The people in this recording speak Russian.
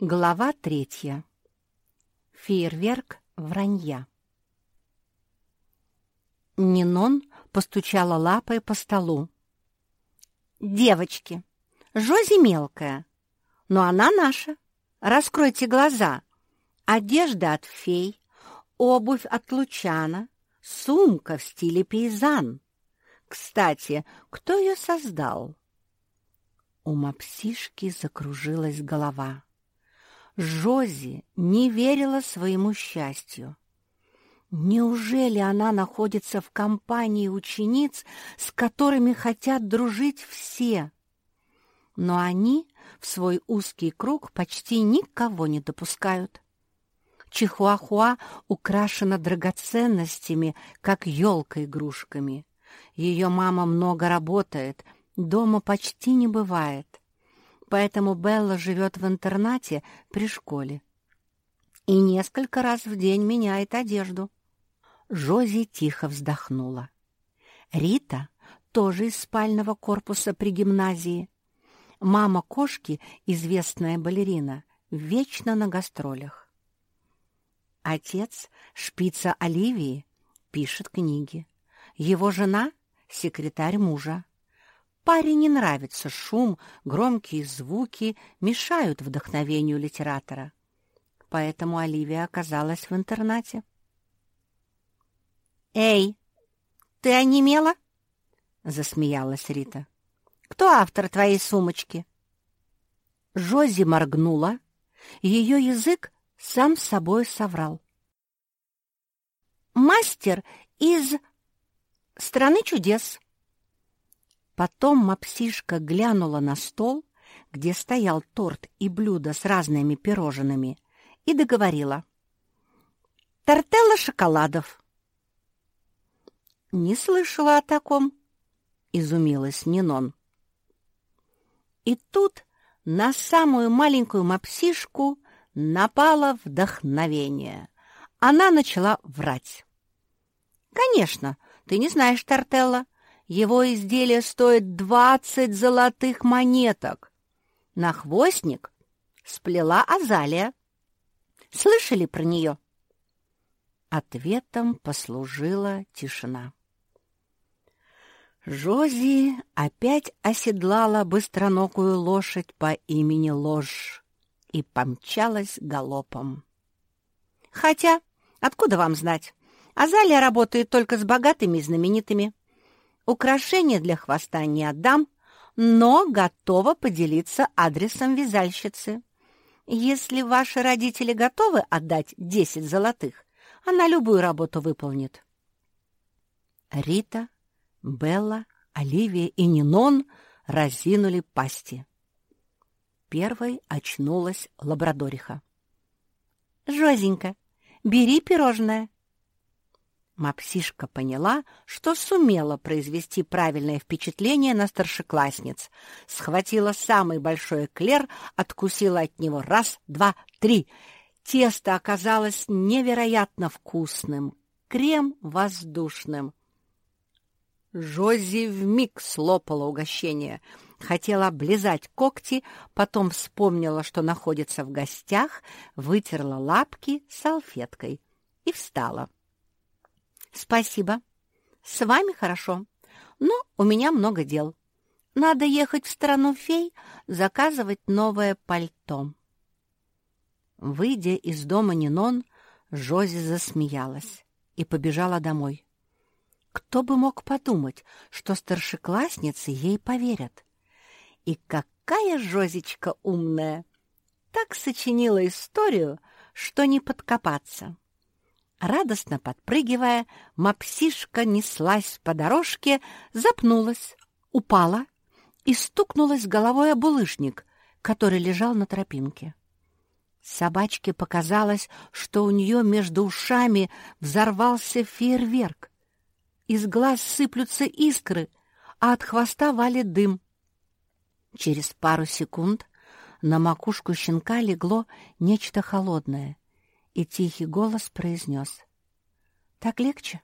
Глава третья. Фейерверк вранья. Нинон постучала лапой по столу. «Девочки, Жози мелкая, но она наша. Раскройте глаза. Одежда от фей, обувь от Лучана, сумка в стиле пейзан. Кстати, кто ее создал?» У мапсишки закружилась голова. Жози не верила своему счастью. Неужели она находится в компании учениц, с которыми хотят дружить все? Но они в свой узкий круг почти никого не допускают. Чихуахуа украшена драгоценностями, как елка-игрушками. Ее мама много работает, дома почти не бывает поэтому Белла живет в интернате при школе и несколько раз в день меняет одежду. Жози тихо вздохнула. Рита тоже из спального корпуса при гимназии. Мама кошки, известная балерина, вечно на гастролях. Отец, шпица Оливии, пишет книги. Его жена — секретарь мужа. Паре не нравится шум, громкие звуки мешают вдохновению литератора. Поэтому Оливия оказалась в интернате. «Эй, ты онемела?» — засмеялась Рита. «Кто автор твоей сумочки?» Жози моргнула, ее язык сам собой соврал. «Мастер из страны чудес», Потом мапсишка глянула на стол, где стоял торт и блюдо с разными пирожными, и договорила. «Тортелла шоколадов». «Не слышала о таком», — изумилась Нинон. И тут на самую маленькую мапсишку напало вдохновение. Она начала врать. «Конечно, ты не знаешь Тортелла. Его изделие стоит двадцать золотых монеток. На хвостник сплела Азалия. Слышали про нее? Ответом послужила тишина. Жози опять оседлала быстроногую лошадь по имени Ложь и помчалась галопом. Хотя, откуда вам знать? Азалия работает только с богатыми и знаменитыми. Украшения для хвоста не отдам, но готова поделиться адресом вязальщицы. Если ваши родители готовы отдать десять золотых, она любую работу выполнит. Рита, Белла, Оливия и Нинон разинули пасти. Первой очнулась лабрадориха. «Жозенька, бери пирожное», Мапсишка поняла, что сумела произвести правильное впечатление на старшеклассниц. Схватила самый большой эклер, откусила от него раз, два, три. Тесто оказалось невероятно вкусным, крем воздушным. Жози вмиг слопала угощение. Хотела облизать когти, потом вспомнила, что находится в гостях, вытерла лапки салфеткой и встала. «Спасибо. С вами хорошо. Но у меня много дел. Надо ехать в страну фей, заказывать новое пальто». Выйдя из дома Нинон, Жози засмеялась и побежала домой. Кто бы мог подумать, что старшеклассницы ей поверят? И какая Жозечка умная! Так сочинила историю, что не подкопаться. Радостно подпрыгивая, мапсишка неслась по дорожке, запнулась, упала и стукнулась головой об булыжник, который лежал на тропинке. Собачке показалось, что у нее между ушами взорвался фейерверк. Из глаз сыплются искры, а от хвоста валит дым. Через пару секунд на макушку щенка легло нечто холодное — и тихий голос произнес. «Так легче?»